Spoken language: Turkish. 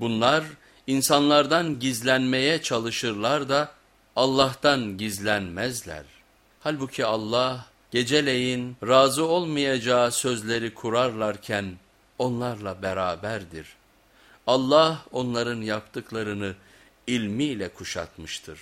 Bunlar insanlardan gizlenmeye çalışırlar da Allah'tan gizlenmezler. Halbuki Allah geceleyin razı olmayacağı sözleri kurarlarken onlarla beraberdir. Allah onların yaptıklarını ilmiyle kuşatmıştır.